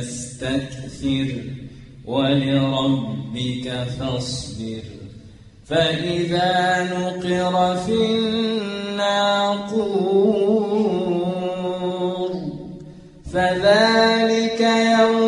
تستكثر ولربك فاصبر. فإذا نقر في الناقور فذلك يومئذ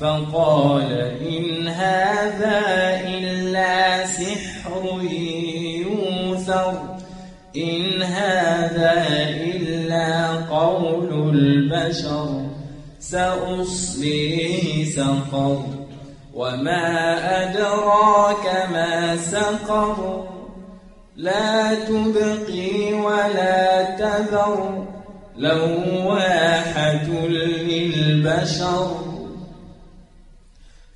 فقال إن هذا إلا سحر يوثر إن هذا إلا قول البشر سأصليه سقر. وما أدراك ما سقر لا تبقي ولا تذر لواحة للبشر.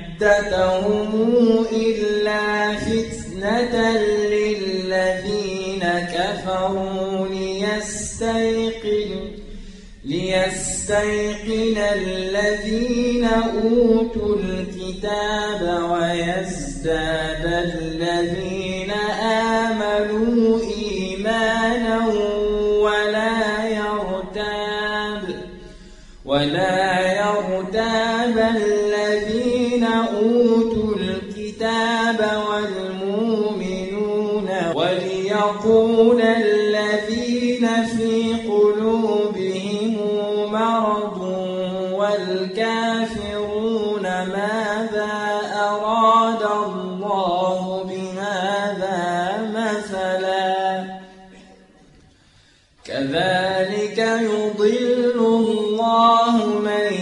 عدتهم إلا فتنة للذين كفروا ليستيقن ليستيقن الذين أوتوا الكتاب ويزداد الذين آمنوا إيمانا ولا يرتاب ولا يرتاب الذين أوتوا الكتاب والمؤمنون وليقول الذين في قلوبهم مرض والكافرون ماذا أراد الله بهذا مثلا؟ كذلك يضل الله من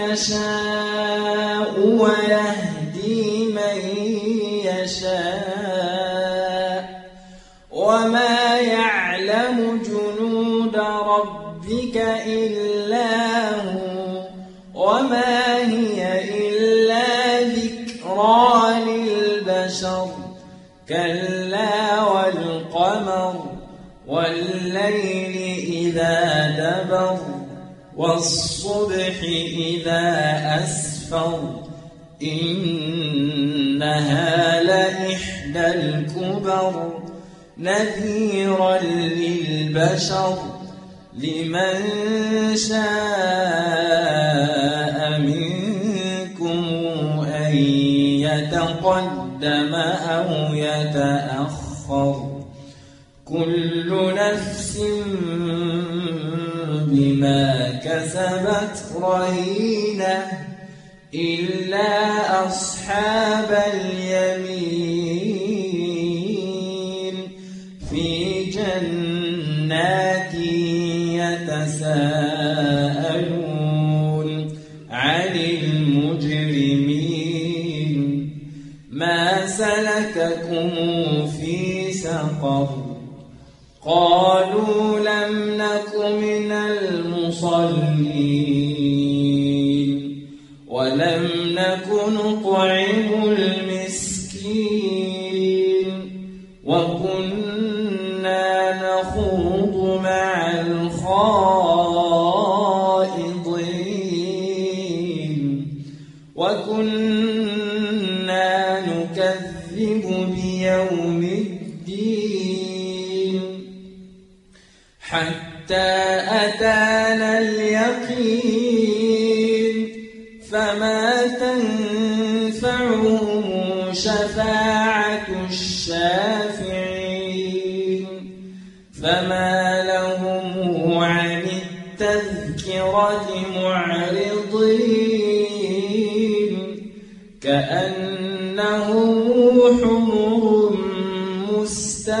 يشاء. كلا والقمر والليل إذا دبر والصبح إذا أسفر إنها لإحدى الكبر نذيرا للبشر لمن شاء منكم أن يتقدم أو يتأخر. كل نفس بما كسبت رهينة إلا أصحاب اليمين. في جنات يتساءلون لم من المصلين ولم نك نطعم المسكين وكنا نخوض مع الخائضين حتى أتانا اليقين فما تنفعهم شفاعة الشافعين فما لهم عن التذكرة معرضين كأنهم حمر مستنفرة